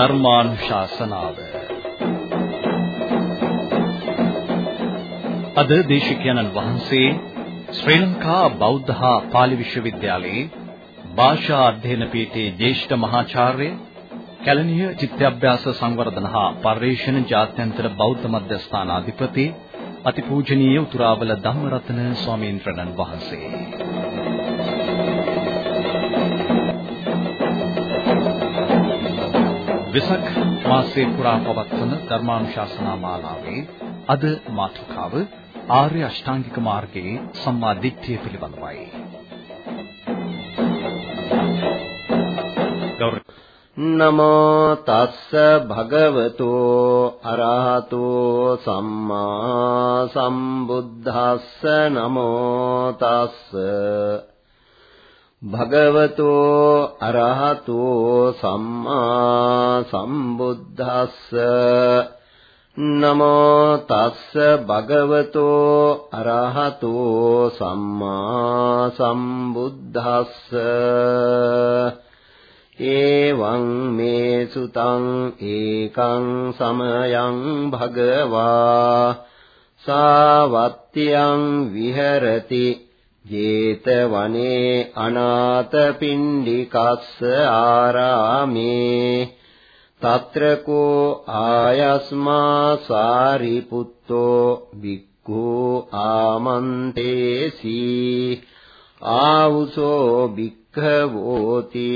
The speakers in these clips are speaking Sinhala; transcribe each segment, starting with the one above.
ධර්මානුශාසනාව. අද දේශිකයන්න් වහන්සේ ශ්‍රී ලංකා බෞද්ධ හා පාලි විශ්වවිද්‍යාලයේ භාෂා අධ්‍යයන පීඨයේ ජ්‍යෙෂ්ඨ මහාචාර්ය කැලණිය චිත්තාභ්‍යාස සංවර්ධන හා පර්යේෂණ ජාත්‍යන්තර බෞද්ධ මධ්‍යස්ථානාධිපති අතිපූජනීය උතුරාවල ධම්මරත්න ස්වාමීන් වහන්සේ. විසක් මාසයේ පුරා පවත්වන ධර්මානුශාසනා මාලාවේ අද මාතෘකාව ආර්ය අෂ්ටාංගික මාර්ගයේ සම්මා දිට්ඨිය පිළිබඳවයි. නමෝ තස්ස භගවතෝ අරහතෝ සම්මා සම්බුද්දස්ස නමෝ තස්ස භගවතෝ අරහතෝ සම්මා සම්බුද්දස්ස. නමෝ තස්ස භගවතෝ අරහතෝ සම්මා සම්බුද්දස්ස. ඒවං මේ සුතං ඒකං සමයං භගවා. සාවත්තියං විහෙරති ජේතවනේ අනාථ පින්ඩිකස්ස ආරාමේ తత్రకో ආයස්මා සාරිපුත්තෝ වික්ඛු ආමන්තේසි ආවුසෝ භික්ඛවෝති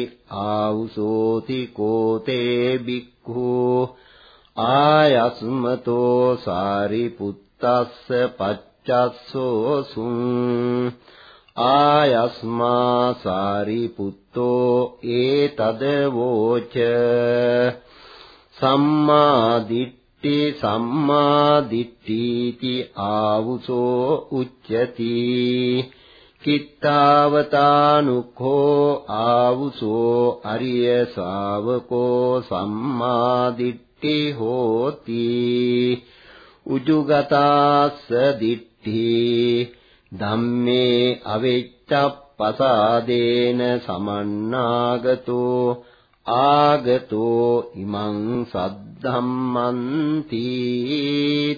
ආවුසෝති කෝතේ භික්ඛු ආයස්මතෝ සාරිපුත්තස්ස පච්චස්සෝ සුං ආයස්මා සාරිපුත්තෝ ඒතද වෝච සම්මා දිට්ඨි සම්මා දිට්ඨීති ආවුසෝ උච්චති කිත්තාවතානුඛෝ ආවුසෝ අරිය ශාවකෝ සම්මා දිට්ඨි හෝති උජුගතාස්ස දිට්ඨි ධම්මේ අවෙච්ඡප්පසාදේන සමන්නාගතෝ ආගතෝ ඉමං සද්ධම්මන්ති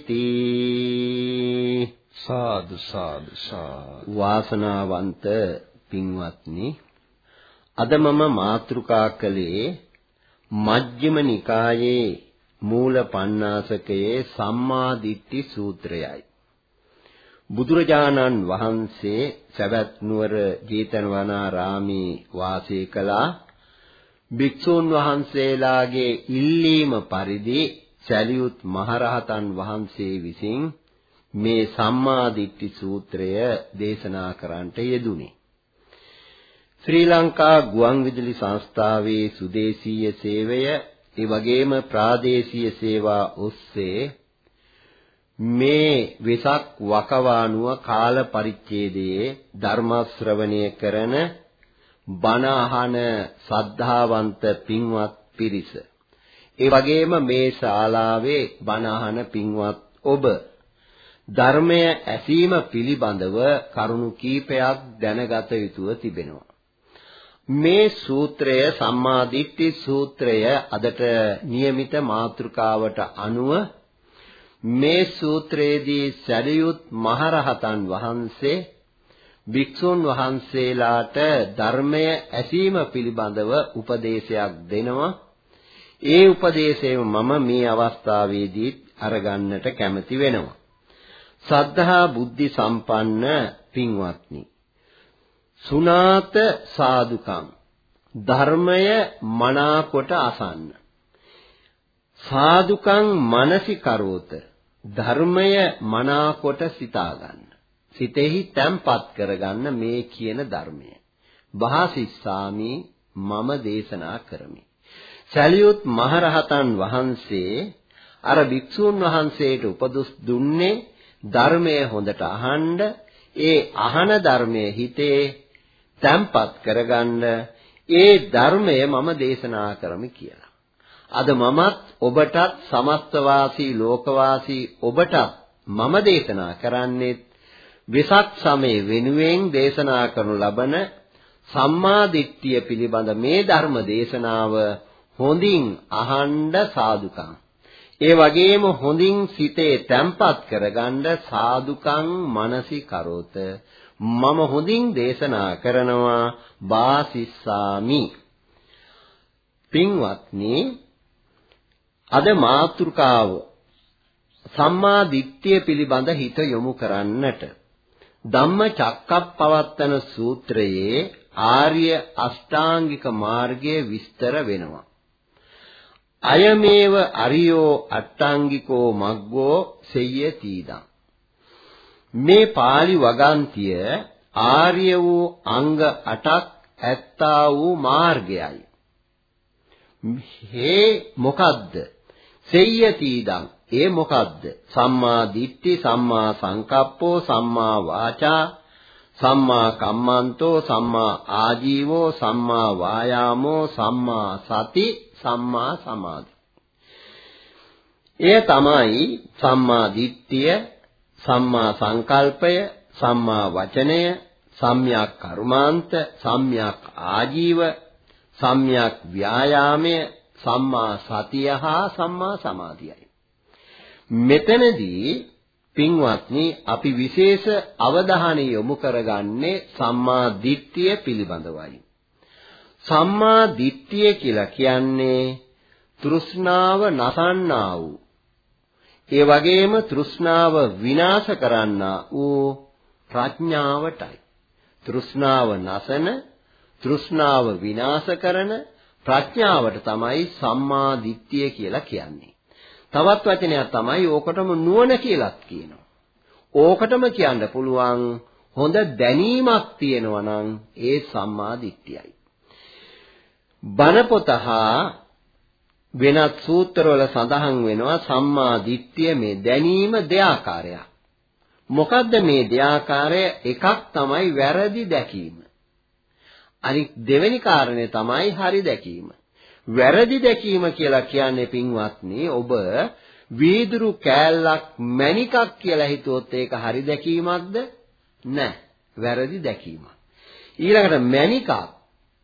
තී සාදු සාදු සාදු. වාසනාවන්ත පින්වත්නි අද මම මාතෘකා කළේ මජ්ක්‍ධිම නිකායේ මූල පණ්ණාසකයේ සම්මා දිට්ඨි සූත්‍රයයි බුදුරජාණන් වහන්සේ සවැත් නුවර ජේතවනාරාමේ වාසය කළා. භික්ෂූන් වහන්සේලාගේ ඉල්ලීම පරිදි සැලියුත් මහරහතන් වහන්සේ විසින් මේ සම්මා දිට්ඨි සූත්‍රය දේශනා කරන්නට යෙදුනේ ශ්‍රී ලංකා ගුවන් විදුලි සංස්ථාවේ සුදේශීය සේවය ඒ වගේම ප්‍රාදේශීය සේවා ඔස්සේ මේ වෙසක් වකවානුව කාල පරිච්ඡේදයේ ධර්ම ශ්‍රවණය කරන බණ අහන සද්ධාවන්ත පින්වත් පිරිස. ඒ වගේම මේ ශාලාවේ බණ අහන පින්වත් ඔබ ධර්මය ඇසීම පිළිබඳව කරුණු කීපයක් දැනගත යුතුව තිබෙනවා. මේ සූත්‍රය සම්මා දිට්ඨි සූත්‍රය අදට નિયમિત මාතෘකාවට අනුව මේ සූත්‍රයේදී සරියුත් මහරහතන් වහන්සේ භික්ෂුන් වහන්සේලාට ධර්මය ඇසීම පිළිබඳව උපදේශයක් දෙනවා. ඒ උපදේශය මම මේ අවස්ථාවේදී අරගන්නට කැමති වෙනවා. සද්ධා බුද්ධි සම්පන්න පින්වත්නි. සුනාත සාදුකම් ධර්මය මනාකොට අසන්න. සාදුකං මනසිකරෝත ධර්මය මනාකොට සිතා ගන්න. සිතෙහි තැම්පත් කරගන්න මේ කියන ධර්මය. වහසිස්සාමි මම දේශනා කරමි. සැලියුත් මහරහතන් වහන්සේ අර භික්ෂූන් වහන්සේට උපදෙස් දුන්නේ ධර්මය හොඳට අහන්න ඒ අහන ධර්මයේ හිතේ තැම්පත් කරගන්න ඒ ධර්මය මම දේශනා කරමි කියලා. අද මමත් ඔබටත් සමස්ත වාසී ලෝකවාසී ඔබටත් මම දේශනා කරන්නේ විසක් සමය වෙනුවෙන් දේශනා කරනු ලබන සම්මා දිට්ඨිය පිළිබඳ මේ ධර්ම දේශනාව හොඳින් අහන්න සාදුකම්. ඒ වගේම හොඳින් සිතේ තැම්පත් කරගන්න සාදුකම් මනසි කරෝත මම හොඳින් දේශනා කරනවා වාසිස්සාමි පින්වත්නි අද මාතෘකාව සම්මා දිට්ඨිය පිළිබඳ හිත යොමු කරන්නට ධම්ම චක්කප්පවත්තන සූත්‍රයේ ආර්ය අෂ්ටාංගික මාර්ගයේ විස්තර වෙනවා. අයමේව අරියෝ අට්ටාංගිකෝ මග්ගෝ සෙය්‍යතිදං. මේ pāli වගන්තිය ආර්ය වූ අංග 8ක් ඇත්තා වූ මාර්ගයයි. හේ මොකද්ද? සෙය්‍යතිදං ඒ මොකද්ද? සම්මා දිට්ඨි, සම්මා සංකප්පෝ, සම්මා වාචා, සම්මා කම්මන්තෝ, සම්මා ආජීවෝ, සම්මා වායාමෝ, සම්මා සති, සම්මා සමාධි. එය තමයි සම්මා දිට්ඨිය, සම්මා සංකල්පය, සම්මා වචනය, සම්‍යක් කර්මාන්ත, සම්‍යක් ආජීව, සම්‍යක් ව්‍යායාමය, සම්මා සතිය හා සම්මා සමාධියයි. මෙතනදී පින්වත්නි අපි විශේෂ අවධානය යොමු කරගන්නේ සම්මා දිට්ඨිය පිළිබඳවයි. සම්මා දිට්ඨිය කියලා කියන්නේ තෘෂ්ණාව නසන්නා වූ ඒ වගේම තෘෂ්ණාව විනාශ කරන්නා වූ ප්‍රඥාවටයි. තෘෂ්ණාව නසන තෘෂ්ණාව විනාශ කරන ප්‍රඥාවට තමයි සම්මා දිට්ඨිය කියලා කියන්නේ. තවත් වචනයක් තමයි ඕකටම නුවණ කියලාත් කියනවා. ඕකටම කියන්න පුළුවන් හොඳ දැනීමක් තියෙනවා නම් ඒ සම්මා දිට්ඨියයි. බණපොත හා වෙනත් සූත්‍රවල සඳහන් වෙනවා සම්මා දිට්ඨිය මේ දැනීම දෙආකාරයක්. මොකද්ද මේ දෙආකාරය? එකක් තමයි වැරදි දැකීම. අනිත් දෙවෙනි කාරණය තමයි හරි දැකීම. වැරදි දැකීම කියලා කියන්නේ පින්වත්නි ඔබ වීදුරු කෑල්ලක් මණිකක් කියලා හිතුවොත් ඒක හරි දැකීමක්ද? නැහැ. වැරදි දැකීමක්. ඊළඟට මණිකක්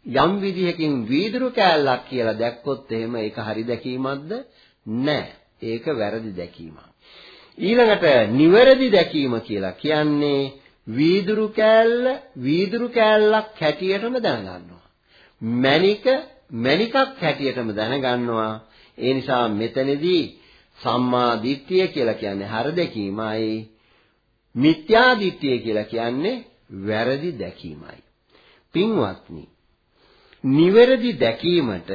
යම් විදිහකින් වීදුරු කෑල්ලක් කියලා දැක්කොත් එහෙම ඒක හරි දැකීමක්ද? නැහැ. ඒක වැරදි දැකීමක්. ඊළඟට නිවැරදි දැකීම කියලා කියන්නේ වීදුරු කෑල්ල වීදුරු කෑල්ලක් හැටියටම දැනගන්නවා. මණික මණිකක් හැටියටම දැනගන්නවා. ඒ නිසා මෙතනදී සම්මා දිට්ඨිය කියලා කියන්නේ හර දැකීමයි. මිත්‍යා දිට්ඨිය කියලා කියන්නේ වැරදි දැකීමයි. පින්වත්නි, නිවැරදි දැකීමට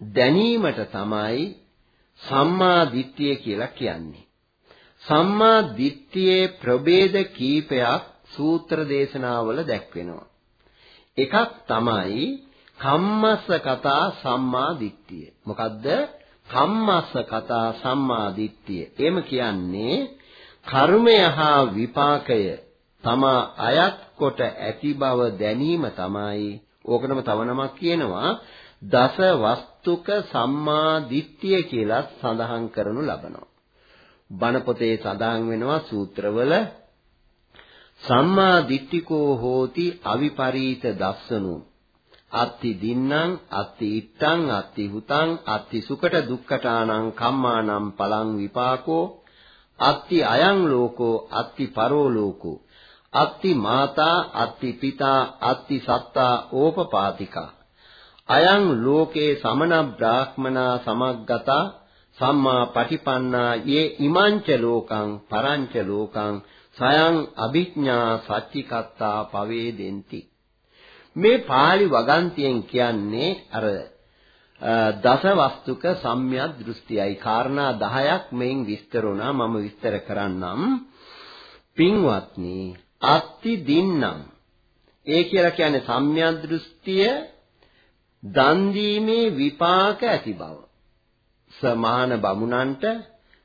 දැනීමට තමයි සම්මා දිට්ඨිය කියලා කියන්නේ. සම්මා දිට්ඨියේ ප්‍රභේද කීපයක් සූත්‍ර දේශනාවල දැක්වෙනවා. එකක් තමයි කම්මස්ස කතා සම්මා දිට්ඨිය. මොකද්ද? කම්මස්ස කතා සම්මා දිට්ඨිය. එහෙම කියන්නේ කර්මය හා විපාකය තමා අයත් කොට ඇති බව දැනීම තමයි ඕකනම තව නමක් කියනවා දස වස්තුක සම්මා දිට්ඨිය කියලා සඳහන් කරනු ලබනවා. බණ පොතේ සඳහන් වෙනවා සූත්‍රවල සම්මා දිට්ඨිකෝ හෝති අවිපරීත දස්සනෝ. අත්ති දින්නම් අත්ති ඉත්තං අත්ති හුතං අත්ති සුකට දුක්ඛටානං කම්මානම් පලං විපාකෝ. අත්ති අයං ලෝකෝ අත්ති පරෝ ලෝකෝ. අත්ති මාතා අත්ති පිතා අත්ති සත්තා ඕපපාතිකා. අයං ලෝකේ සමන බ්‍රාහ්මනා සමග්ගතා සම්මා පටිපන්නා යේ ඉමංච ලෝකං පරංච ලෝකං සයං අභිඥා සච්චිකත්තා පවේදෙන්ති. මේ pāli වගන්තියෙන් කියන්නේ අර දස වස්තුක සම්‍යක් දෘෂ්ටියයි. කාරණා 10ක් මෙයින් විස්තර වුණා. මම විස්තර කරන්නම්. පින්වත්නි අත්ති දින්නම්. ඒ කියලා කියන්නේ සම්‍යක් දෘෂ්ටිය දන් දීමේ විපාක ඇති බව. සමාන බමුණන්ට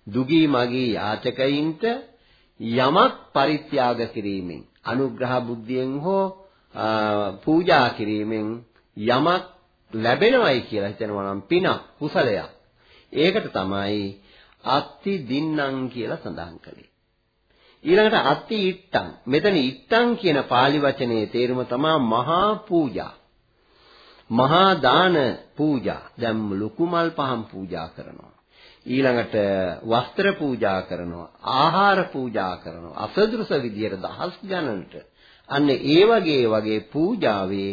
දුගී මගී යාචකයින්ට යමක් පරිත්‍යාග කිරීමෙන් අනුග්‍රහ බුද්ධියෙන් හෝ පූජා කිරීමෙන් යමක් ලැබෙනවයි කියලා හිතනවා නම් පිනක් කුසලයක්. ඒකට තමයි අත්ති දින්නම් කියලා සඳහන් කළේ. ඊළඟට අත්ති ඉත්තං. මෙතන ඉත්තං කියන pāli වචනේ තේරුම තමයි මහා පූජා. මහා දාන පූජා දැන් ලොකු මල් පහන් පූජා කරනවා. ඊළඟට වස්ත්‍ර පූජා කරනවා ආහාර පූජා කරනවා අසදෘස විදියට දහස් ගණනට අන්න ඒ වගේ වගේ පූජාවේ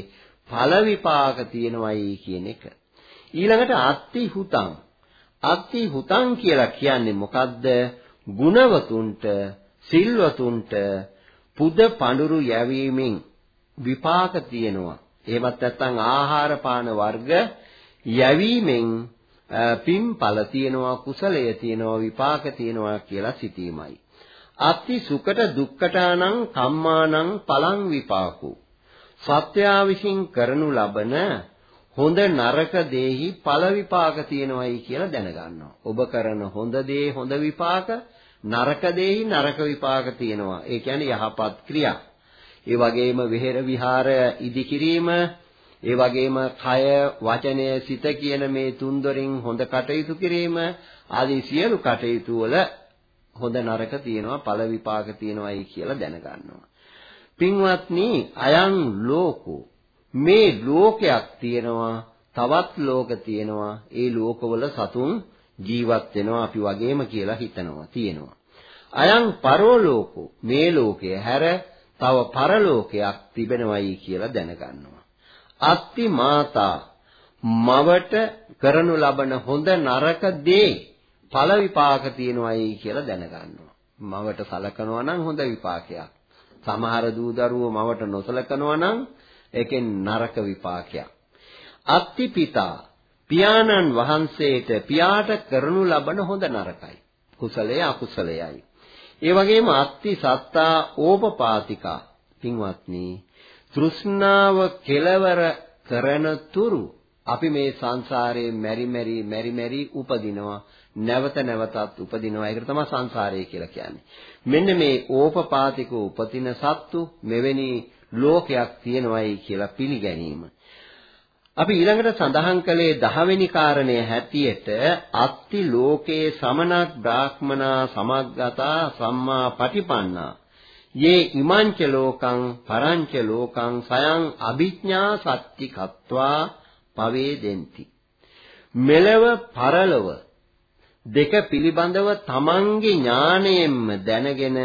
ඵල විපාක තියෙනවයි කියන එක. ඊළඟට අත්ති හුතං. අත්ති හුතං කියලා කියන්නේ මොකද්ද? ගුණවතුන්ට සිල්වතුන්ට පුද පඳුරු යැවීමෙන් විපාක තියෙනවා. එහෙමත් නැත්නම් ආහාර පාන වර්ග යැවීමෙන් පින්ඵල තියෙනවා කුසලය තියෙනවා විපාක තියෙනවා කියලා සිතීමයි. අත්ති සුකට දුක්කටානං කම්මානං පලං විපාකෝ. සත්‍යා විසින් කරනු ලබන හොඳ නරක දෙහි ඵල විපාක තියෙනවයි කියලා දැනගන්නවා. ඔබ කරන හොඳ දේ හොඳ විපාක, නරක දෙහි නරක විපාක තියෙනවා. ඒ කියන්නේ යහපත් ක්‍රියා. ඒ වගේම විහෙර විහාර ඉදි කිරීම ඒ වගේම කය වචනය සිත කියන මේ තුන්දොරින් හොඳ කටයුතු කිරීම ආදී සියලු කටයුතු වල හොඳ නරක තියෙනවා ඵල විපාක තියෙනවායි කියලා දැනගන්නවා. පින්වත්නි අයං ලෝකෝ මේ ලෝකයක් තියෙනවා තවත් ලෝක තියෙනවා ඒ ලෝකවල සතුන් ජීවත් වෙනවා අපි වගේම කියලා හිතනවා තියෙනවා. අයං පරෝලෝකෝ මේ ලෝකය හැර තව පරලෝකයක් තිබෙනවයි කියලා දැනගන්නවා. අත්ති මාතා මවට කරනු ලබන හොඳ නරක දේ ඵල විපාක තියෙනවයි කියලා දැනගන්නවා. මවට සලකනවා නම් හොඳ විපාකයක්. සමහර දූ දරුවෝ මවට නොසලකනවා නම් ඒකෙන් නරක විපාකයක්. අත්ති පිතා පියාණන් වහන්සේට පියාට කරනු ලබන හොඳ නරකයි. කුසලය අකුසලයයි. ඒ වගේම අත්ති සත්තා ඕපපාතිකා පින්වත්නි තෘෂ්ණාව කෙලවර කරන තුරු අපි මේ සංසාරයේ මෙරි මෙරි මෙරි මෙරි උපදිනවා. නැවත නැවතත් උපදිනවා. ඒකට තමයි සංසාරය කියලා කියන්නේ. මෙන්න මේ ඕපපාතික උපතින සත්තු මෙවැනි ලෝකයක් තියෙනවයි කියලා පිළිගැනීම. අපි ඊළඟට සඳහන් කළේ දහවෙනි කාරණය හැටියට අත්ති ලෝකේ සමනක් බ්‍රාහ්මනා සමග්ගතා සම්මා පටිපන්නා. යේ ඉමංච ලෝකං පරංච ලෝකං සයං අභිඥා සත්‍ති කତ୍වා පවේදෙන්ති මෙලව පරලව දෙක පිළිබඳව තමන්ගේ ඥාණයෙන්ම දැනගෙන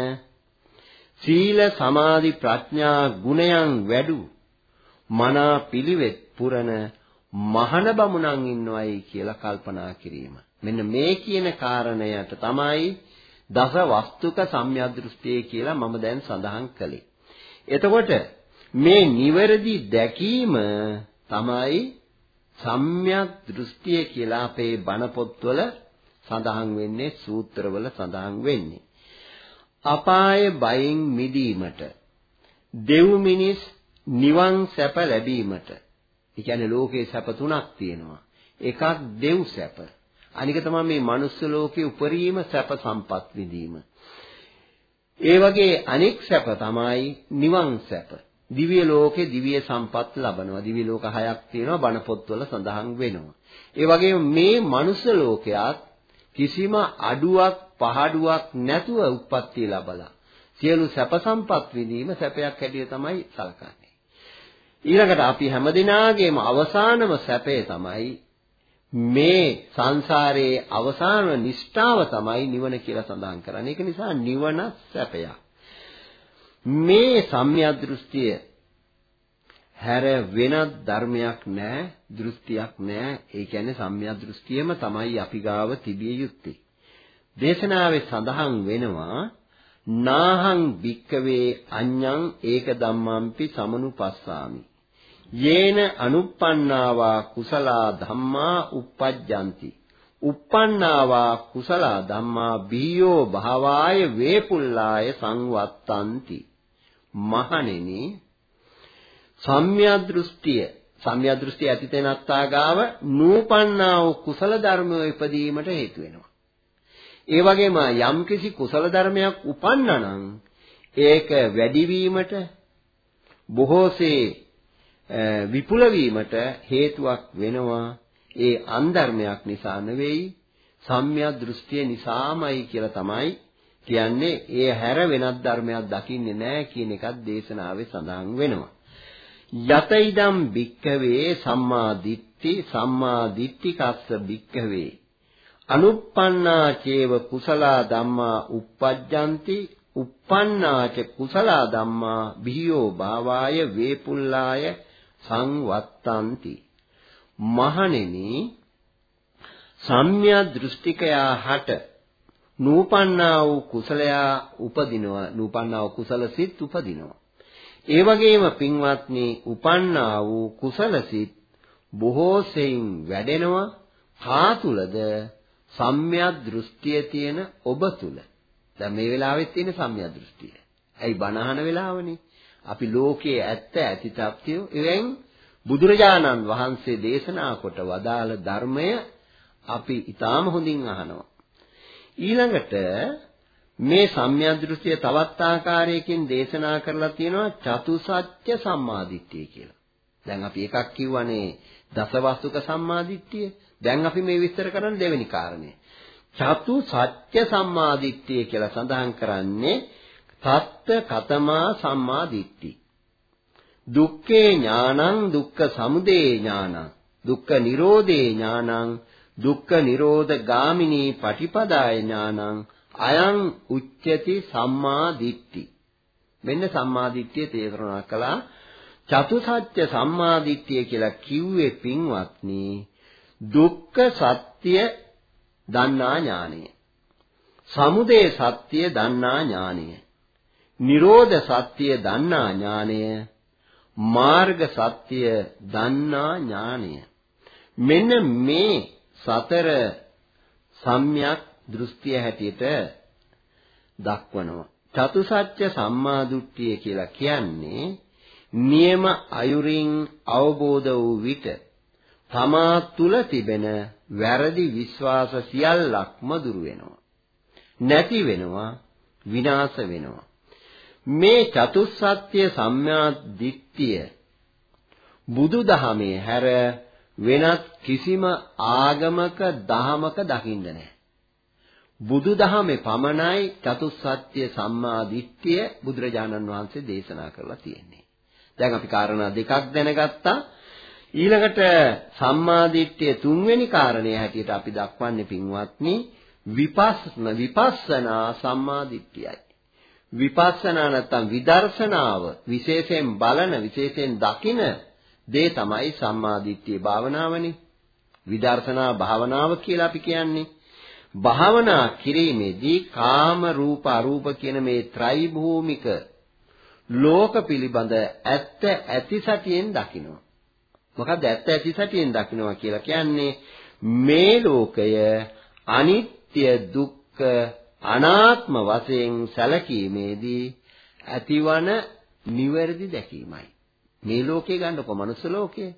සීල සමාධි ප්‍රඥා ගුණයන් වැඩු මනා පිළිවෙත් පුරන මහන බමුණන් ඉන්නවයි කියලා කල්පනා කිරීම. මෙන්න මේ කියන කාරණයට තමයි දස වස්තුක සම්‍යදෘෂ්ටිය කියලා මම දැන් සඳහන් කළේ. එතකොට මේ නිවැරදි දැකීම තමයි සම්‍යක් දෘෂ්ටිය කියලා අපේ බණ පොත්වල සඳහන් වෙන්නේ සූත්‍රවල සඳහන් වෙන්නේ. අපාය බයෙන් මිදීමට දෙව් මිනිස් නිවන් සැප ලැබීමට. ඒ කියන්නේ ලෝකේ සැප තුනක් තියෙනවා. එකක් දෙව් සැප. අනික තමයි මේ මනුස්ස ලෝකේ උපරිම සැප සම්පත් විඳීම. ඒ වගේ අනෙක් සැප තමයි නිවන් සැප. දිව්‍ය ලෝකේ දිව්‍ය සම්පත් ලබනවා. දිව්‍ය ලෝක හයක් තියෙනවා බණ පොත්වල සඳහන් වෙනවා. ඒ වගේම මේ මනුස්ස ලෝකයක් කිසිම අඩුවක් පහඩුවක් නැතුව උප්පත්තිය ලබලා සියලු සැප සම්පත් විඳීම සැපයක් හැටියට තමයි සලකන්නේ. ඊළඟට අපි හැමදිනාගේම අවසානම සැපේ තමයි මේ සංසාරයේ අවසාන නිෂ්ඨාව තමයි නිවන කියලා සඳහන් කරන්නේ. ඒක නිසා නිවන සැපයක්. මේ සම්‍යක් දෘෂ්ටිය හැර වෙනත් ධර්මයක් නැහැ, දෘෂ්ටියක් නැහැ. ඒ කියන්නේ සම්‍යක් දෘෂ්ටියම තමයි අපි ගාව තිබිය යුත්තේ. දේශනාවේ සඳහන් වෙනවා නාහං භික්කවේ අඤ්ඤං ඒක ධම්මම්පි සමනුපස්සාමි යේන අනුප්පන්නාවා කුසලා ධම්මා uppajjanti. uppannāvā කුසලා ධම්මා බීයෝ භාවාය වේපුල්ලාය සංවත්තಂತಿ මහණෙනි සම්‍යදෘෂ්ටිය සම්‍යදෘෂ්ටිය ඇති තැනත්තා ගාව නූපන්නා වූ කුසල ධර්මය ඉපදීමට හේතු වෙනවා. ඒ වගේම යම්කිසි කුසල ධර්මයක් උපන්නනම් ඒක වැඩිවීමට බොහෝසේ විපුල වීමට හේතුවක් වෙනවා ඒ අන්ධර්මයක් නිසා නෙවෙයි සම්‍යක් දෘෂ්ටිය නිසාමයි කියලා තමයි කියන්නේ. ඒ හැර වෙනත් ධර්මයක් දකින්නේ නැහැ කියන එකත් දේශනාවේ සඳහන් වෙනවා. යත ඉදම් භික්කවේ සම්මා දිට්ඨි සම්මා දිට්ඨිකස්ස භික්කවේ අනුප්පන්නා චේව කුසලා ධම්මා uppajjanti uppannāච කුසලා ධම්මා බිහියෝ භාවාය වේපුල්ලාය සංවත්තಂತಿ. මහණෙනි සම්‍යක් දෘෂ්ටිකයා හට නූපන්නා වූ කුසලයා උපදිනවා. නූපන්නා වූ කුසල සිත් උපදිනවා. ඒ වගේම පින්වත්නි උපන්නා වූ කුසල සිත් බොහෝ සෙයින් වැඩෙනවා. හා තුලද සම්‍යක් දෘෂ්ටිය තියෙන ඔබ තුල දැන් මේ වෙලාවෙත් තියෙන සම්‍යක් දෘෂ්ටිය. ඇයි බණහන වෙලාවනේ? අපි ලෝකයේ ඇත්ත ඇති තත්ත්වය එවෙන් බුදුරජාණන් වහන්සේ දේශනා කොට වදාළ ධර්මය අපි ඊටාම හොඳින් අහනවා. ඊළඟට මේ සම්‍යක් දෘෂ්ටිය තවත් ආකාරයකින් දේශනා කරලා තියෙනවා චතුසත්‍ය සම්මාදිට්ඨිය කියලා. දැන් අපි එකක් කිව්වනේ දසවස්තුක සම්මාදිට්ඨිය. දැන් අපි මේ විස්තර කරන දෙවෙනි කාරණය. චතු සත්‍ය සම්මාදිට්ඨිය කියලා සඳහන් කරන්නේ තත්ත කතමා සම්මාදිට්ඨි. දුක්ඛේ ඥානං දුක්ඛ සමුදය ඥානං දුක්ඛ නිරෝධේ ඥානං දුක්ඛ නිරෝධ ගාමිනී පටිපදාය ඥානං අයං උච්චති සම්මාදිට්ඨි. මෙන්න සම්මාදිට්ඨිය තේරුණා කළා චතුසත්‍ය සම්මාදිට්ඨිය කියලා කිව්වේ පින්වත්නි දුක්ඛ සත්‍ය දන්නා ඥානය. සමුදය සත්‍ය දන්නා ඥානය. නිරෝධ සත්‍ය දන්නා ඥානය. මාර්ග සත්‍ය දන්නා ඥානය. මෙන්න මේ සතර සම්‍යක් දෘෂ්ටිය හැටියට දක්වනවා. චතුසත්‍ය සම්මාදුට්ඨිය කියලා කියන්නේ නියම අයුරින් අවබෝධ වූ විට තමා තුල තිබෙන වැරදි විශ්වාස සියල්ලක්ම දුරු වෙනවා. නැති වෙනවා, විනාශ වෙනවා. මේ චතුස්සත්‍ය සම්‍යා දිට්ඨිය බුදුදහමේ හැර වෙනත් කිසිම ආගමක දහමක දකින්න නැහැ. බුදුදහමේ පමණයි චතුස්සත්‍ය සම්මා දිට්ඨිය බුදුරජාණන් වහන්සේ දේශනා කරලා තියෙන්නේ. දැන් අපි කාරණා දෙකක් දැනගත්තා. ඊළඟට සම්මාදිට්ඨිය තුන්වෙනි කාරණය හැටියට අපි දක්වන්නේ පින්වත්නි විපස්සන විපස්සනා සම්මාදිට්ඨියයි. විපස්සනා නැත්තම් විදර්ශනාව විශේෂයෙන් බලන විශේෂයෙන් දකින දේ තමයි සම්මාදිට්ඨිය භාවනාවනේ. විදර්ශනා භාවනාව කියලා අපි කියන්නේ. භාවනා කිරීමේදී කාම රූප අරූප කියන මේ ත්‍රිභූමික ලෝක පිළිබඳ ඇත්ත ඇති සතියෙන් දකිනවා. මොකක්ද ඇත්ත ඇති සැටියෙන් දකින්නවා කියලා කියන්නේ මේ ලෝකය අනිත්‍ය දුක්ඛ අනාත්ම වශයෙන් සැලකීමේදී ඇතිවන නිවැරදි දැකීමයි. මේ ලෝකේ ගන්නකො මනුස්ස ලෝකේ.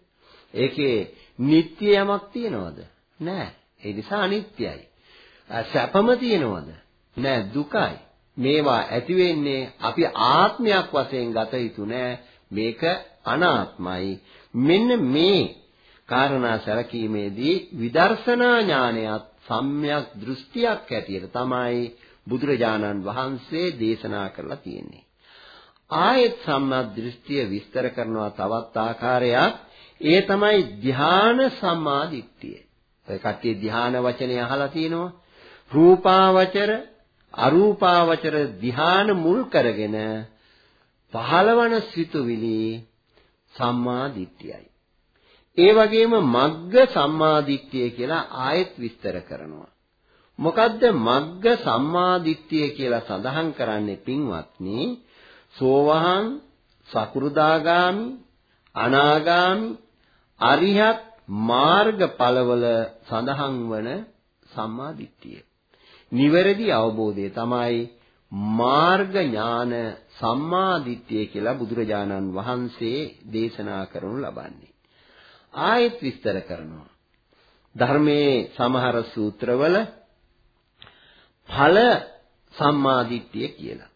ඒකේ නිට්ටය යමක් තියනවද? නෑ. ඒ නිසා අනිත්‍යයි. සැපම තියනවද? නෑ දුකයි. මේවා ඇති වෙන්නේ අපි ආත්මයක් වශයෙන් ගත යුතු නෑ. මේක අනාත්මයි. මෙන්න මේ කාරණා සැලකීමේදී විදර්ශනා ඥානයත් සම්‍යක් දෘෂ්ටියක් ඇටියට තමයි බුදුරජාණන් වහන්සේ දේශනා කරලා තියෙන්නේ. ආයත් සම්‍යක් දෘෂ්ටිය විස්තර කරනවා තවත් ආකාරයක්. ඒ තමයි ධ්‍යාන සම්මාදිට්ඨිය. ඔය කට්ටිය ධ්‍යාන වචනේ අහලා තියෙනවා. රූපාවචර අරූපාවචර ධ්‍යාන මුල් කරගෙන පහළවන සිතුවිලි සම්මා දිට්ඨියයි. ඒ වගේම මග්ග සම්මා දිට්ඨිය කියලා ආයෙත් විස්තර කරනවා. මොකද්ද මග්ග සම්මා දිට්ඨිය කියලා සඳහන් කරන්නේ පින්වත්නි සෝවහන් සකුරුදාගාමි අනාගාමි අරිහත් මාර්ග ඵලවල සඳහන් වන සම්මා දිට්ඨිය. නිවැරදි අවබෝධය තමයි මාර්ග ඥාන සම්මාදිට්ඨිය කියලා බුදුරජාණන් වහන්සේ දේශනා කරනු ලබන්නේ. ආයෙත් විස්තර කරනවා. ධර්මයේ සමහර සූත්‍රවල ඵල සම්මාදිට්ඨිය කියලා.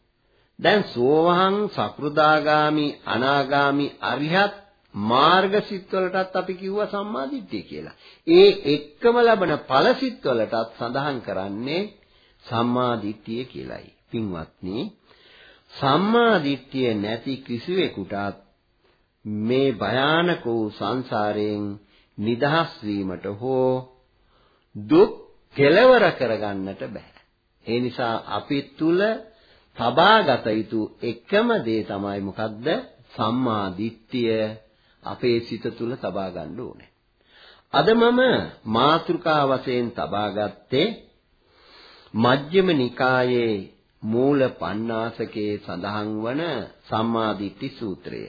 දැන් සෝවහං සකෘදාගාමි අනාගාමි අරිහත් මාර්ගසිත වලටත් අපි කිව්වා සම්මාදිට්ඨිය කියලා. ඒ එක්කම ලබන ඵල සිත් වලටත් සඳහන් කරන්නේ සම්මාදිට්ඨිය කියලයි. පින්වත්නි සම්මා දිට්ඨිය නැති කිසිවෙකුටත් මේ භයානක වූ සංසාරයෙන් නිදහස් වීමට හෝ දුක් කෙලවර කරගන්නට බෑ. ඒ නිසා අපි තුල තබාගත යුතු එකම දේ තමයි මොකද්ද? සම්මා දිට්ඨිය අපේ සිත තුල තබා ගන්න ඕනේ. අද මම මාතෘකා වශයෙන් තබා ගත්තේ මජ්ක්‍ධිම නිකායේ මූල පණ්ණාසකේ සඳහන් වන සම්මා දිට්ඨි සූත්‍රය.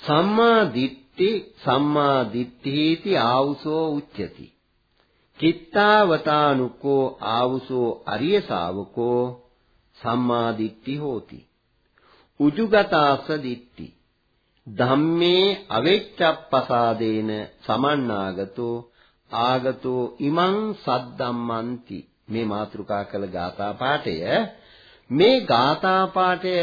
සම්මා දිට්ඨි සම්මා දිට්ඨීති ආවුසෝ උච්චති. කිත්තාවතානුකෝ ආවුසෝ අරිය ශාවකෝ සම්මා දිට්ඨි හෝති. උජුගතාස දිට්ඨි ධම්මේ අවෙච්ඡප්පසාදේන සමන්නාගතෝ ආගතෝ ඉමං සද්දම්මන්ති මේ මාතෘකා කළ ගාථා පාඨය මේ ගාථා පාඨය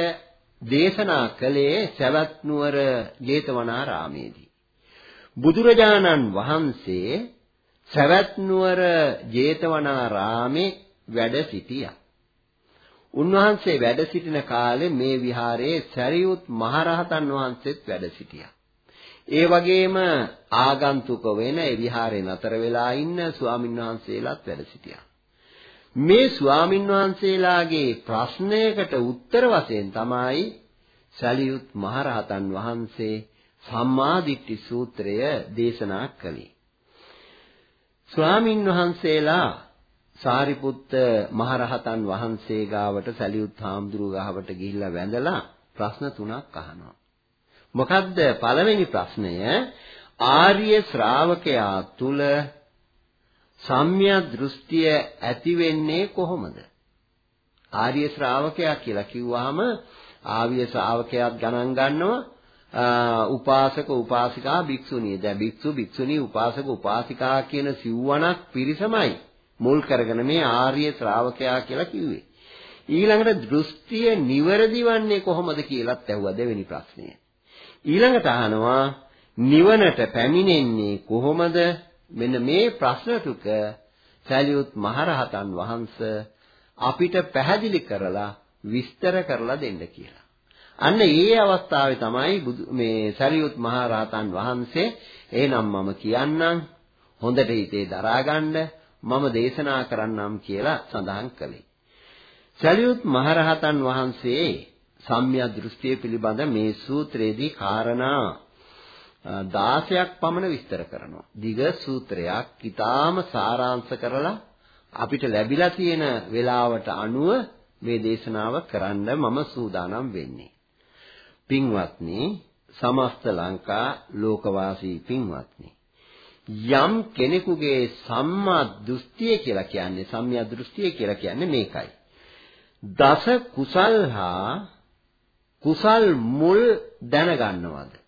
දේශනා කළේ සවැත් නුවර ජේතවනාරාමේදී බුදුරජාණන් වහන්සේ සවැත් නුවර ජේතවනාරාමේ වැඩ සිටියා උන්වහන්සේ වැඩ සිටින කාලේ මේ විහාරයේ සරියුත් මහරහතන් වහන්සේත් වැඩ සිටියා. ඒ වගේම ආගන්තුක වෙන ඒ විහාරේ නතර වෙලා ඉන්න ස්වාමින් වහන්සේලාත් වැඩ සිටියා. මේ ස්වාමින් වහන්සේලාගේ ප්‍රශ්නයකට උත්තර වශයෙන් තමයි සලියුත් මහරහතන් වහන්සේ සම්මාදිට්ඨි සූත්‍රය දේශනා කළේ. ස්වාමින් වහන්සේලා සාරිපුත්ත මහරහතන් වහන්සේ ගාවට සලියුත් හාමුදුරුව ගාවට ගිහිල්ලා වැඳලා ප්‍රශ්න තුනක් අහනවා. මොකද්ද පළවෙනි ප්‍රශ්නය? ආර්ය ශ්‍රාවකයා තුල සම්‍යක් දෘෂ්ටිය ඇති වෙන්නේ කොහොමද? ආර්ය ශ්‍රාවකයා කියලා කිව්වහම ආර්ය ශ්‍රාවකයාත් ගණන් ගන්නවා උපාසක උපාසිකා භික්ෂුණිය. දැන් භික්ෂු භික්ෂුණී උපාසක උපාසිකා කියන සිව්වණක් පිරිසමයි මුල් කරගෙන මේ ආර්ය ශ්‍රාවකයා කියලා කිව්වේ. ඊළඟට දෘෂ්ටිය නිවැරදිවන්නේ කොහොමද කියලාත් ඇහුවා දෙවෙනි ප්‍රශ්නය. ඊළඟට අහනවා නිවනට පැමිණෙන්නේ කොහොමද? මෙන්න මේ ප්‍රශ්න ටික සැලියුත් මහරහතන් වහන්සේ අපිට පැහැදිලි කරලා විස්තර කරලා දෙන්න කියලා. අන්න ඒ අවස්ථාවේ තමයි මේ සරියුත් මහරහතන් වහන්සේ එහෙනම් මම කියන්නම් හොඳට හිතේ දරාගන්න මම දේශනා කරන්නම් කියලා සඳහන් කළේ. සලියුත් මහරහතන් වහන්සේ සම්‍යක් දෘෂ්ටිය පිළිබඳ මේ සූත්‍රයේදී කාරණා 16ක් පමණ විස්තර කරනවා. දිග සූත්‍රයක් ඊටාම සාරාංශ කරලා අපිට ලැබිලා තියෙන වේලාවට අනුව මේ දේශනාව කරන්න මම සූදානම් වෙන්නේ. පින්වත්නි, සමස්ත ලංකා ලෝකවාසී පින්වත්නි. යම් කෙනෙකුගේ සම්මා දෘෂ්ටිය කියලා කියන්නේ සම්මිය දෘෂ්ටිය කියලා කියන්නේ මේකයි. දස කුසල් හා කුසල් මුල් දැනගන්නවද?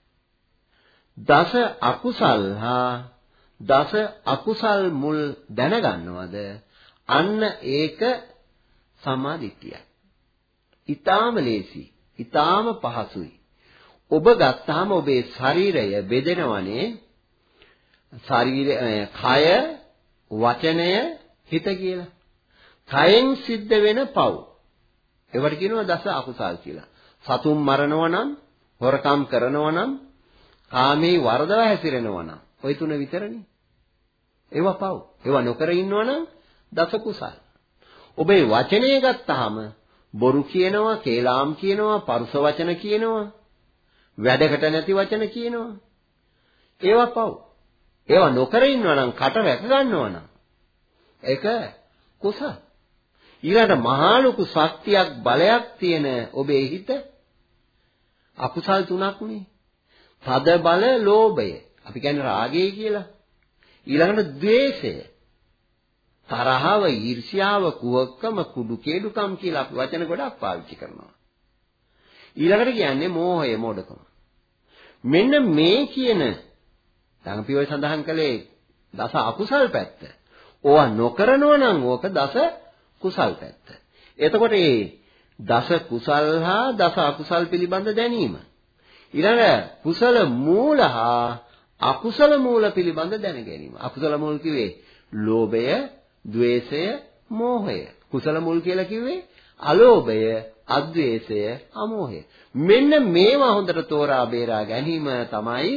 දස අකුසල් හා දස අකුසල් මුල් දැනගන්නවද? අන්න ඒක සමාධිත්‍යයි. ඊටාම ලේසි, ඊටාම පහසුයි. ඔබ ගත්තාම ඔබේ ශරීරය බෙදෙනවනේ ශරීරය කය වචනය හිත කියලා. කයෙන් සිද්ධ වෙන පව්. ඒවට කියනවා දස අකුසල් කියලා. සතුන් මරනවා නම්, හොරකම් කරනවා නම්, කාමේ වරදව හැසිරෙනවා නම්, ওই තුන විතරනේ. ඒවා පව්. ඒවා නොකර ඉන්නවා නම් දස කුසල්. ඔබේ වචනය ගත්තාම බොරු කියනවා, කේලාම් කියනවා, පරුස වචන කියනවා, වැඩකට නැති වචන කියනවා. ඒවා පව්. ඒවා නොකර ඉන්නවා නම් කට වැක ගන්නවා නම් ඒක කුසල. ඊළඟට මහා ලොකු ශක්තියක් බලයක් තියෙන ඔබේ හිත අකුසල් තුනක් නේ. තද බල ලෝභය. අපි කියන්නේ රාගය කියලා. ඊළඟට ද්වේෂය. තරහව, ඊර්ෂ්‍යාව, කුහකම, කුඩු කේඩුකම් කියලා අපි වචන ගොඩක් පාවිච්චි කරනවා. ඊළඟට කියන්නේ මෝහය, මොඩකම. මෙන්න මේ කියන දැන් අපි ඔය සඳහන් කළේ දස අකුසල් පැත්ත. ඕවා නොකරනවා නම් ඕක දස කුසල් පැත්ත. එතකොට මේ දස කුසල් හා දස අකුසල් පිළිබඳ දැනීම. ඊළඟ කුසල මූල හා අකුසල මූල පිළිබඳ දැන ගැනීම. අකුසල මූල කිව්වේ ලෝභය, ద్వේෂය, මෝහය. කුසල මුල් කියලා කිව්වේ අලෝභය, අද්වේෂය, අමෝහය. මෙන්න මේවා හොඳට තෝරා බේරා ගැනීම තමයි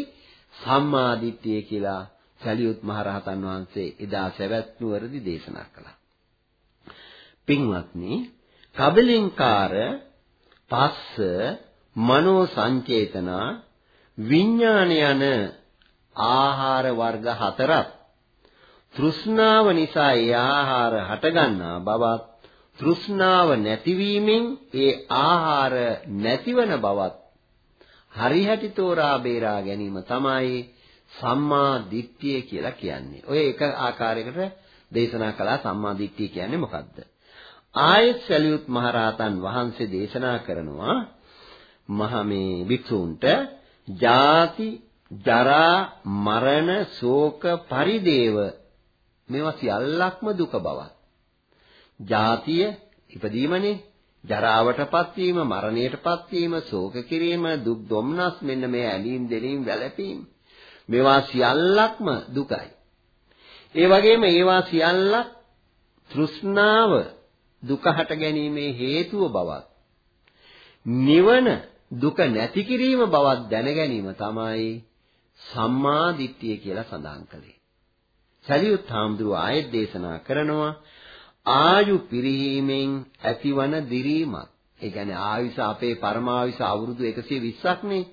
සම්මා දිට්ඨිය කියලා සලියුත් මහරහතන් වහන්සේ එදා සවැත් නුවරදී දේශනා කළා. පින්වත්නි, කබලින්කාර පස්ස මනෝ සංචේතනා විඥාන යන ආහාර වර්ග හතරක් තෘෂ්ණාව නිසා ඒ ආහාර හටගන්නා බවත් තෘෂ්ණාව නැතිවීමෙන් ඒ ආහාර නැතිවන බවත් හරිහැටි තෝරා බේරා ගැනීම තමයි සම්මා දිට්ඨිය කියලා කියන්නේ. ඔය එක ආකාරයකට දේශනා කළා සම්මා දිට්ඨිය කියන්නේ මොකද්ද? ආයත් සලියුත් මහරහතන් වහන්සේ දේශනා කරනවා මහ මේ භික්ෂූන්ට ජාති ජරා මරණ ශෝක පරිදේව මේවා සියල්ලක්ම දුක බවත්. ජාතිය ඉපදීමනේ ජරාවටපත් වීම මරණයටපත් වීම ශෝක කිරීම දුක් දුම්නස් මෙන්න මේ ඇලීම් දෙලීම් වැළපීම් මේවා සියල්ලක්ම දුකයි. ඒ වගේම ඒවා සියල්ලක් තෘෂ්ණාව දුක හට ගැනීමේ හේතුව බවත් නිවන දුක නැති කිරීම බවත් දැන ගැනීම තමයි සම්මා දිට්ඨිය කියලා සඳහන් කළේ. සලියුත් හාමුදුරුව ආයෙත් දේශනා කරනවා ආයු පිරීමෙන් ඇතිවන දිරීමක්. ඒ කියන්නේ ආයුෂ අපේ පරමායුෂ අවුරුදු 120ක් නේ.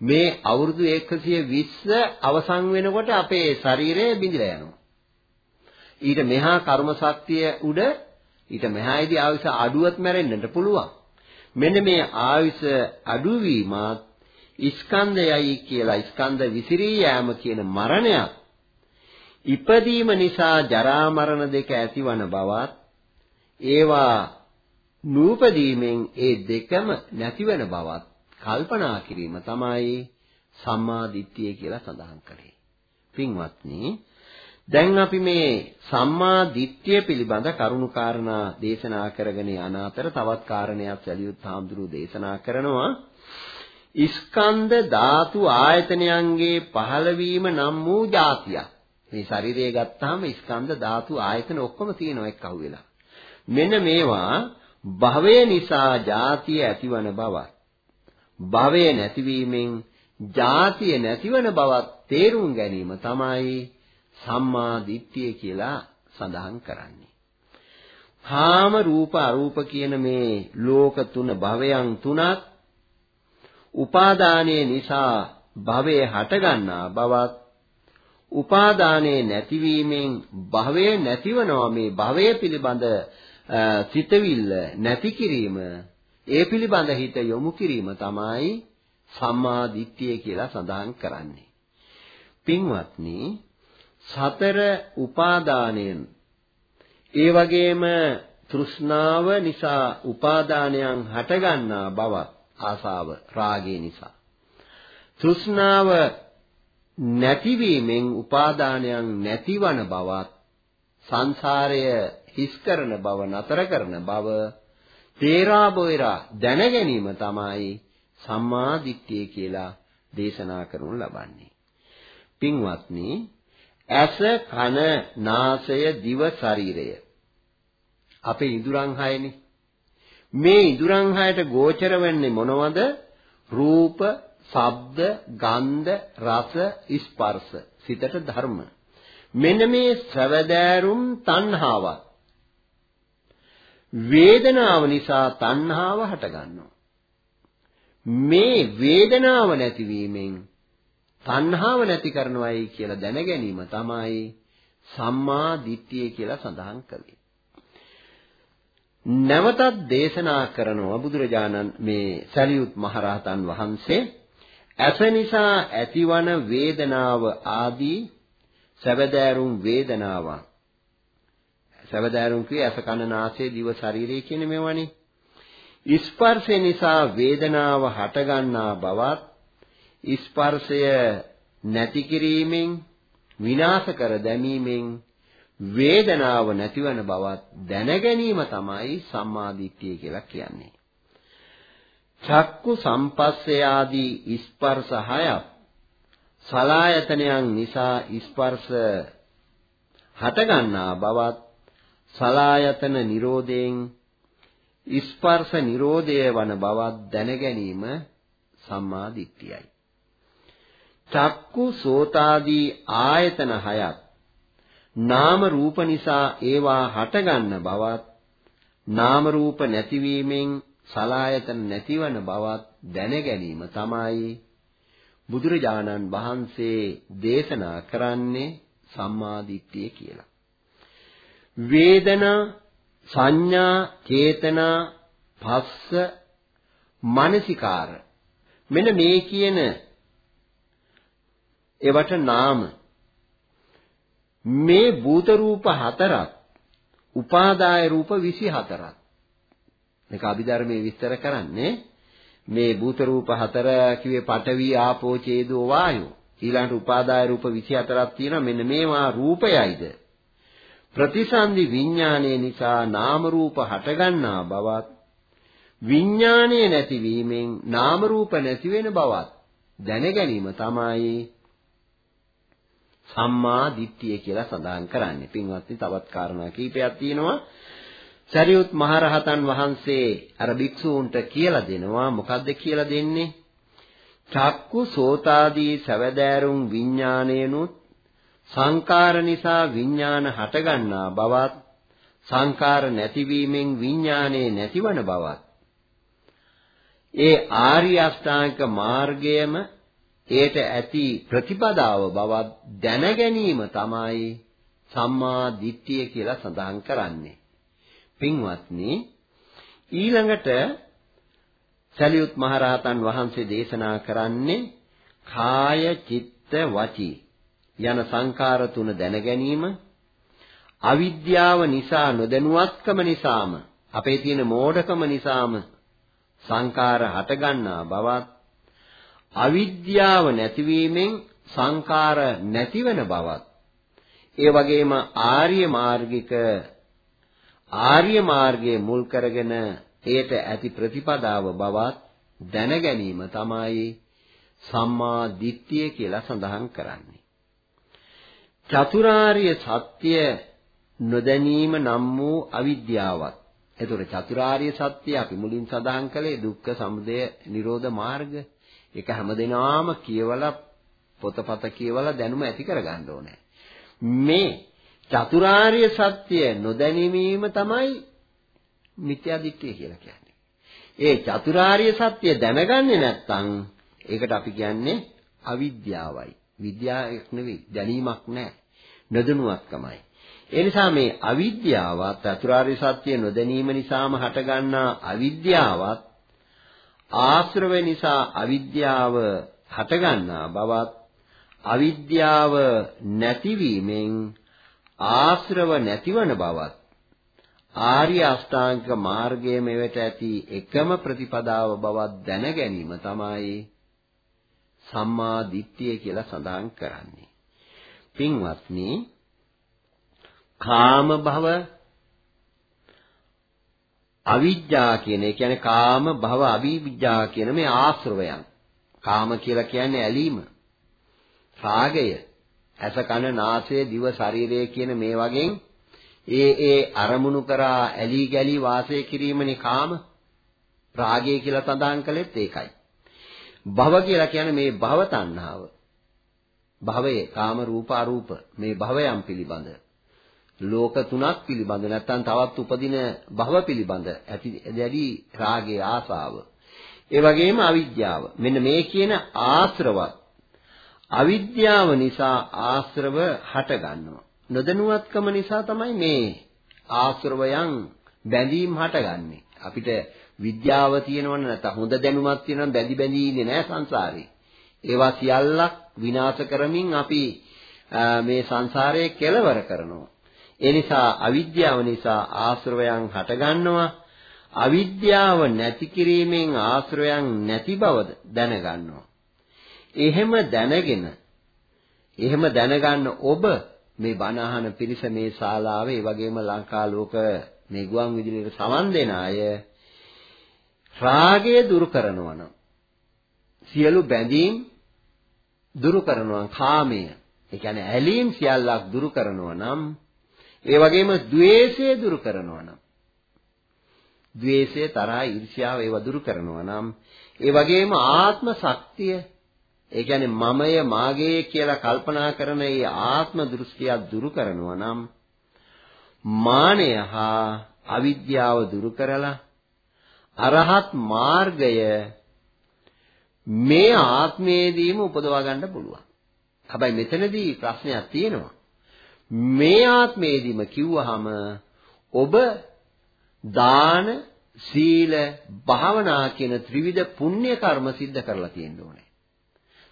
මේ අවුරුදු 120 අවසන් වෙනකොට අපේ ශරීරය බිඳිලා යනවා. ඊට මෙහා කර්ම ශක්තිය උඩ ඊට මෙහායිදී ආයුෂ අඩුවත් මැරෙන්නට පුළුවන්. මෙන්න මේ ආයුෂ අඩුවීමත් ස්කන්ධයයි කියලා ස්කන්ධ විසිරී යෑම කියන මරණයක් ඉපදීම නිසා ජරා මරණ දෙක ඇතිවන බවත් ඒවා නූපදීමෙන් ඒ දෙකම නැතිවෙන බවත් කල්පනා කිරීම තමයි සම්මා දිට්ඨිය කියලා සඳහන් කරේ. පින්වත්නි දැන් අපි මේ සම්මා දිට්ඨිය පිළිබඳ කරුණු කාරණා දේශනා කරගෙන යන අතර තවත් කාරණයක් සැලියුත් හාමුදුරුවෝ දේශනා කරනවා. ස්කන්ධ ධාතු ආයතනයන්ගේ පහළවීම නම් වූ જાතියක්. මේ ශරීරය ගත්තාම ස්කන්ධ ධාතු ආයතන ඔක්කොම තියෙනවා එක්ක අහුවෙලා. මෙන්න මේවා භවය නිසා જાතිය ඇතිවන බවත් භවය නැතිවීමෙන් જાතිය නැතිවන බවත් තේරුම් ගැනීම තමයි සම්මා දිට්ඨිය කියලා සඳහන් කරන්නේ. කාම රූප අරූප කියන මේ ලෝක තුන භවයන් තුනක් උපාදානයේ නිසා භවයේ හටගන්නා බවත් උපාදානයේ නැතිවීමෙන් භවය නැතිවනවා මේ භවය පිළිබඳ සිතවිල්ල නැති කිරීම ඒ පිළිබඳ හිත යොමු කිරීම තමයි සම්මා දිට්ඨිය කියලා සඳහන් කරන්නේ. පින්වත්නි සතර උපාදානයෙන් ඒ වගේම තෘෂ්ණාව නිසා උපාදානයන් හටගන්නා බව ආසාව රාගය නිසා තෘෂ්ණාව නැතිවීමෙන් උපාදානයන් නැතිවන බවත් සංසාරය හිස් කරන බව නතර කරන බව තේරා බොයරා දැන ගැනීම තමයි සම්මා දිට්ඨිය කියලා දේශනා කරනු ලබන්නේ. පින්වත්නි ඇස කන නාසය දිව ශරීරය. අපේ ඉඳුරන් හයනේ. මේ ඉඳුරන් හයට ගෝචර වෙන්නේ මොනවද? රූප ශබ්ද ගන්ධ රස ස්පර්ශ සිතට ධර්ම. මෙන්න මේ සවදෑරුම් තණ්හාවක්. වේදනාව නිසා තණ්හාව හටගන්නවා. මේ වේදනාව නැතිවීමෙන් තණ්හාව නැති කරනවායි කියලා දැන ගැනීම තමයි සම්මා දිට්ඨිය කියලා සඳහන් කළේ. නැවතත් දේශනා කරනවා බුදුරජාණන් මේ සලියුත් මහරහතන් වහන්සේ. ඇස නිසා ඇතිවන වේදනාව ආදී සැබදෑරුම් වේදනාවක්. සැබදෑරුම් කියේ ඇස කන නාසය දිව ශරීරය කියන මේවානේ. ස්පර්ශය නිසා වේදනාව හටගන්නා බවත් ස්පර්ශය නැති කිරීමෙන් විනාශ කර දැමීමෙන් වේදනාව නැතිවන බවත් දැන ගැනීම තමයි සම්මාදිට්ඨිය කියලා කියන්නේ. චක්කු සම්පස්සේ ආදී ස්පර්ශ හයක් සලායතනයන් නිසා ස්පර්ශ හටගන්නා බවත් සලායතන නිරෝධයෙන් ස්පර්ශ නිරෝධය වන බවත් දැන ගැනීම සම්මා දිට්ඨියයි. චක්කු සෝතාදී ආයතන හයත් නාම රූප නිසා ඒවා හටගන්න බවත් නාම රූප නැතිවීමෙන් සලායතන නැතිවන බවත් දැන ගැනීම තමයි බුදුරජාණන් වහන්සේ දේශනා කරන්නේ සම්මා දිට්ඨිය කියලා. වේදනා සංඥා චේතනා පස්ස මානසිකාර මෙන්න මේ කියන ඒවට නාම. මේ භූත රූප හතරක් උපාදාය රූප 24ක් මේක අභිධර්මයේ විස්තර කරන්නේ මේ භූත රූප හතර කිව්වේ පඨවි ආපෝ චේදෝ වායෝ. ඊළඟට උපාදාය රූප 24ක් තියෙනවා. මෙන්න මේවා රූපයයිද? ප්‍රතිසන්දි විඥානයේ නිසා නාම රූප හටගන්නා බවත් විඥානයේ නැතිවීමෙන් නාම රූප නැති වෙන බවත් දැන ගැනීම තමයි සම්මා දිට්ඨිය කියලා සඳහන් කරන්නේ. පින්වත්නි තවත් කාරණා කීපයක් තියෙනවා. සරියුත් මහරහතන් වහන්සේ අර භික්ෂූන්ට කියලා දෙනවා මොකද්ද කියලා දෙන්නේ? චක්කු සෝතාදී සවදෑරුම් විඥානේනුත් සංකාර නිසා විඥාන හටගන්නා බවත් සංකාර නැතිවීමෙන් විඥානේ නැතිවන බවත් ඒ ආර්ය අෂ්ටාංග මාර්ගයම ඒට ඇති ප්‍රතිපදාව බවත් දැන ගැනීම තමයි සම්මා දිට්ඨිය කියලා සඳහන් කරන්නේ. පින්වත්නි ඊළඟට සලියුත් මහරහතන් වහන්සේ දේශනා කරන්නේ කාය චිත්ත වචී යන සංකාර තුන දැන ගැනීම අවිද්‍යාව නිසා නොදැනුවත්කම නිසාම අපේ තියෙන මෝඩකම නිසාම සංකාර හටගන්නා බවත් අවිද්‍යාව නැතිවීමෙන් සංකාර නැතිවෙන බවත් ඒ වගේම ආර්ය මාර්ගික ආර්ය මාර්ගයේ මුල් කරගෙන ඒට ඇති ප්‍රතිපදාව බවත් දැන ගැනීම තමයි සම්මා දිට්ඨිය කියලා සඳහන් කරන්නේ. චතුරාර්ය සත්‍ය නොදැනීම නම් වූ අවිද්‍යාවත්. එතකොට චතුරාර්ය සත්‍ය අපි මුලින් සඳහන් කළේ දුක්ඛ සමුදය නිරෝධ මාර්ග. ඒක හැමදෙනාම කියවලා පොතපත කියවලා දැනුම ඇති කරගන්න ඕනේ. මේ චතුරාර්ය සත්‍ය නොදැනීම තමයි මිත්‍යා දිට්ඨිය කියලා කියන්නේ. ඒ චතුරාර්ය සත්‍ය දැනගන්නේ නැත්නම් ඒකට අපි කියන්නේ අවිද්‍යාවයි. විද්‍යාවක් නෙවෙයි දැනීමක් නැහැ. නොදැනුවත්කමයි. ඒ නිසා මේ අවිද්‍යාවත් චතුරාර්ය සත්‍ය නොදැනීම නිසාම හටගන්නා අවිද්‍යාවත් ආශ්‍රව නිසා අවිද්‍යාව හටගන්නා බවත් අවිද්‍යාව නැතිවීමෙන් ආශ්‍රව නැතිවන බවත් ආර්ය අෂ්ටාංගික මාර්ගයේ මෙවට ඇති එකම ප්‍රතිපදාව බවත් දැන ගැනීම තමයි සම්මා දිට්ඨිය කියලා සඳහන් කරන්නේ. පින්වත්නි කාම භව අවිජ්ජා කියන ඒ කියන්නේ කාම භව අවිජ්ජා කියන මේ ආශ්‍රවයන්. කාම කියලා කියන්නේ ඇලීම. රාගය. ඇස කන නාසය දිව ශරීරය කියන මේ වගේ ඒ ඒ අරමුණු කරා ඇලී ගැලී වාසය කිරීමනේ කාම. රාගය කියලා සඳහන් කළෙත් ඒකයි. භව කියලා කියන්නේ මේ භව තණ්හාව. භවයේ කාම රූප අරූප මේ භවයන් පිළිබඳ ලෝක තුනක් පිළිබඳ නැත්නම් තවත් උපදින භව පිළිබඳ ඇති දැඩි රාගයේ ආසාව. ඒ වගේම අවිද්‍යාව. මෙන්න මේ කියන ආශ්‍රවත් අවිද්‍යාව නිසා ආශ්‍රව හට ගන්නවා නොදැනුවත්කම නිසා තමයි මේ ආශ්‍රවයන් බැඳීම් හටගන්නේ. අපිට විද්‍යාව තියෙනවනේ නැත්නම් හොඳ දැනුමක් තියෙනවනම් බැඳි බැඳි ඉන්නේ නැහැ සංසාරේ. ඒවා සියල්ලක් විනාශ කරමින් අපි මේ සංසාරයේ කෙලවර කරනවා. ඒ නිසා අවිද්‍යාව නිසා ආශ්‍රවයන් හටගන්නවා. අවිද්‍යාව නැති කිරීමෙන් ආශ්‍රවයන් නැති බව දැනගන්නවා. එහෙම දැනගෙන එහෙම දැනගන්න ඔබ මේ බණ අහන පිරිස මේ ශාලාවේ ඒ වගේම ලංකා ලෝක මේ ගුවන් විදුලියට සමන් දෙන අය රාගය දුරු කරනවා නම් සියලු බැඳීම් දුරු කරනවා කාමය ඒ කියන්නේ ඇලීම් සියල්ලක් දුරු කරනවා නම් ඒ වගේම द्वේෂය දුරු කරනවා නම් ද්වේෂය, තරහ, ඊර්ෂ්‍යාව ඒවා දුරු කරනවා නම් ඒ වගේම ආත්ම ශක්තිය ඒ කියන්නේ මමය මාගේ කියලා කල්පනා කරන ඒ ආත්ම දෘෂ්ටිය දුරු කරනවා නම් මානය හා අවිද්‍යාව දුරු කරලා අරහත් මාර්ගය මේ ආත්මයේදීම උපදවා ගන්න පුළුවන්. හැබැයි මෙතනදී ප්‍රශ්නයක් තියෙනවා. මේ ආත්මයේදීම කිව්වහම ඔබ දාන, සීල, භාවනා කියන ත්‍රිවිධ පුණ්‍ය කර්ම સિદ્ધ කරලා තියෙන්න ඕනේ.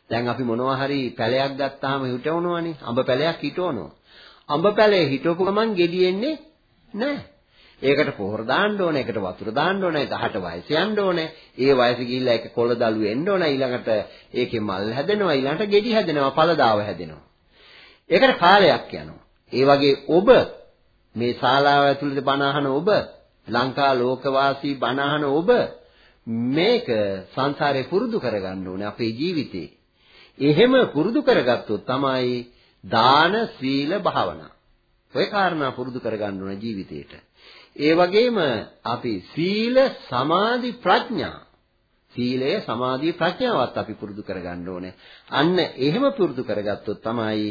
දැන් අපි මොනවා හරි පැලයක් ගත්තාම හිටවනවනේ. අඹ පැලයක් හිටවනවා. අඹ පැලේ හිටවපු ගමන් gediyeන්නේ නැහැ. ඒකට පොහොර දාන්න ඕනේ, ඒකට වතුර දාන්න ඕනේ, ගහට වයස යන්න ඕනේ. ඒ වයස ගිහිල්ලා ඒක කොළ දළු එන්න ඕනේ. ඊළඟට ඒකේ මල් හැදෙනවා, ඊළඟට ගෙඩි හැදෙනවා, පළදාව හැදෙනවා. ඒකට කාලයක් යනවා. ඒ වගේ ඔබ මේ ශාලාව ඇතුළත බණ අහන ඔබ, ලංකා ලෝකවාසී බණ අහන ඔබ මේක සංසාරේ පුරුදු කරගන්න ඕනේ අපේ ජීවිතේ. එහෙම පුරුදු කරගත්තොත් තමයි දාන, සීල, භාවනා. ඔය කාරණා පුරුදු කරගන්න ඕන ජීවිතේට. ඒ වගේම අපි සීල සමාධි ප්‍රඥා සීලය සමාධිය ප්‍රඥාවත් අපි පුරුදු කරගන්න ඕනේ. අන්න එහෙම පුරුදු කරගත්තොත් තමයි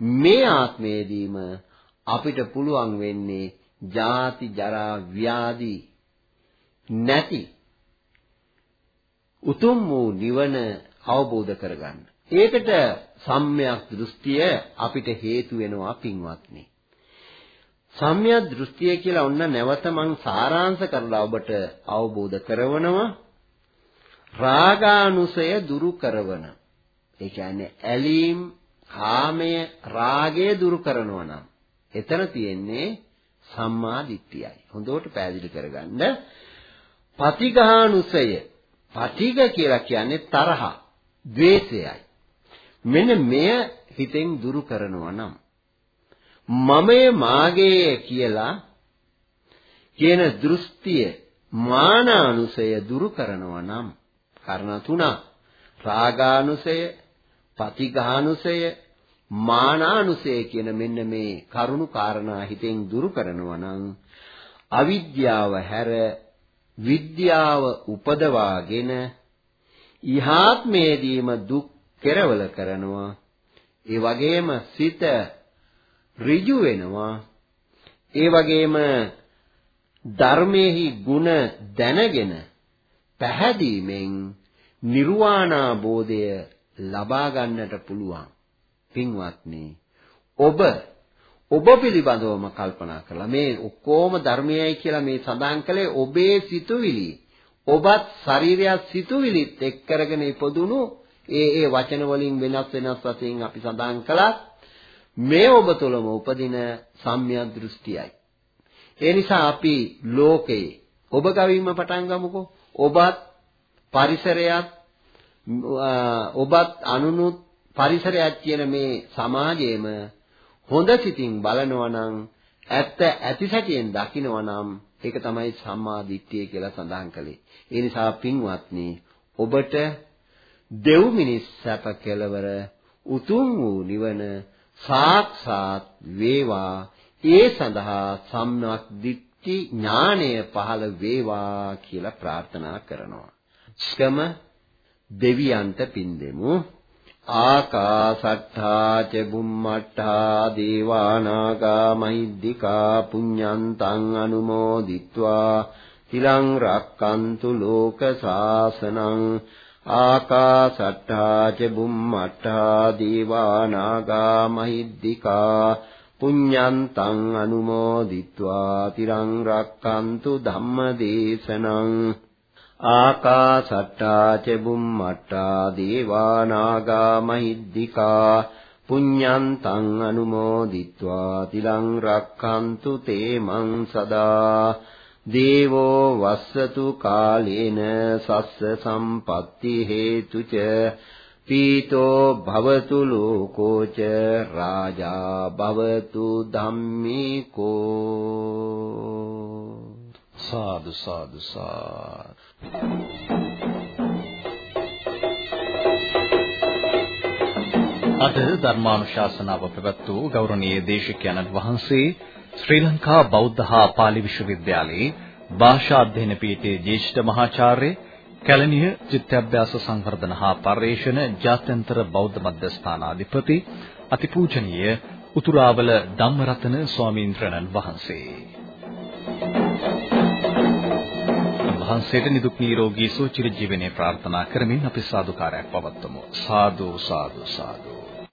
මේ ආත්මයේදීම අපිට පුළුවන් වෙන්නේ ජාති ජරා ව්‍යාධි නැති උතුම් වූ නිවන අවබෝධ කරගන්න. ඒකට සම්‍යක් දෘෂ්ටිය අපිට හේතු වෙනවා පින්වත්නි. සම්‍යක් දෘෂ්ටිය කියලා ඔන්න නැවත මං සාරාංශ කරලා ඔබට අවබෝධ කරවනවා රාගානුසය දුරු කරවන ඒ කියන්නේ ඇලීම් කාමය රාගය දුරු කරනවා නම් එතන තියෙන්නේ සම්මා දිට්ඨියයි. හොඳට පැහැදිලි කරගන්න. පටිඝානුසය. පටිඝ කියලා කියන්නේ තරහ ද්වේෂයයි. මෙන්න මෙය හිතෙන් දුරු කරනවා නම් මමය මාගේ කියලා කියන දෘෂ්ටිය මානානුසය දුරු කරනවා නම් කර්ණ තුනක්. රාගානුසය පටිඝානුසය මානානුසය කියන මෙන්න මේ කරුණු කාරණා හිතෙන් දුරු කරනවා නම් අවිද්‍යාව හැර විද්‍යාව උපදවාගෙන ඉහාත්මයේදීම දුක් කෙරවල කරනවා ඒ වගේම සිත ඍජු වෙනවා. ඒ වගේම ධර්මයේහි ಗುಣ දැනගෙන පැහැදීමෙන් නිර්වාණාබෝධය ලබා ගන්නට පුළුවන්. පින්වත්නි ඔබ ඔබ පිළිබඳවම කල්පනා කරලා මේ ඔක්කොම ධර්මයයි කියලා මේ සඳහන් කළේ ඔබේ සිතුවිලි ඔබත් ශරීරයත් සිතුවිලිත් එක් කරගෙන ඉපදුණු ඒ ඒ වචන වලින් වෙනස් වෙනස් වශයෙන් අපි සඳහන් කළා මේ ඔබ තුළම උපදින සම්‍යක් දෘෂ්ටියයි. ඒ නිසා අපි ලෝකේ ඔබ ගවින්ම පටන් ගමුකෝ. ඔබත් පරිසරයත් ඔබත් අනුනුත් පරිසරයක් කියන මේ සමාජයේම හොඳ සිතින් බලනවා නම් ඇත්ත ඇති සැටියෙන් දකිනවා නම් ඒක තමයි සම්මා දිට්ඨිය කියලා සඳහන් කළේ. ඒ නිසා පින්වත්නි ඔබට දෙව් මිනිස් සැප කෙලවර උතුම් වූ නිවන සාක්ෂාත් වේවා ඒ සඳහා සම්මක් දිට්ඨි ඥානය පහළ වේවා කියලා ප්‍රාර්ථනා කරනවා. ශ්‍රම දෙවියන්ට පින් දෙමු. ආකාසට්ඨා ච බුම්මට්ඨා දේවානාගා මහිද්దికා පුඤ්ඤන්තං අනුමෝදිත්වා. තිලං රක්칸තු ලෝක සාසනං. ආකාසට්ඨා ච බුම්මට්ඨා දේවානාගා මහිද්దికා පුඤ්ඤන්තං අනුමෝදිත්වා. තිරං රක්칸තු ධම්මදේශනං. ආකාසට්ටා ච බුම්මට්ටා දේවානාගා මහිද්దికා පුඤ්ඤන්තං අනුමෝදිත්වා තිලං රක්ඛන්තු තේ මං සදා දේවෝ වස්සතු කාලේන සස්ස සම්පත්ති හේතු ච පීතෝ භවතු ලෝකෝ ච රාජා භවතු ධම්මිකෝ සාදු සාදු සාදු අද ධර්මානුශාසනාව පැවැත් වූ ගෞරවනීය දේශකයන්න් වහන්සේ ශ්‍රී ලංකා බෞද්ධ හා පාලි විශ්වවිද්‍යාලයේ භාෂා අධ්‍යයන පීඨයේ ජ්‍යෙෂ්ඨ මහාචාර්ය කැලණිය චිත්තාභ්‍යාස සංවර්ධන හා පර්යේෂණ ජාත්‍යන්තර බෞද්ධ මධ්‍යස්ථානාධිපති අතිපූජනීය උතුරාවල ධම්මරතන ස්වාමීන් වහන්සේ. වහන්සේට නිදුක් නිරෝගී සුව චිර ජීවනයේ ප්‍රාර්ථනා කරමින් අපි සාදුකාරයක් පවත්වමු. සාදු සාදු සාදු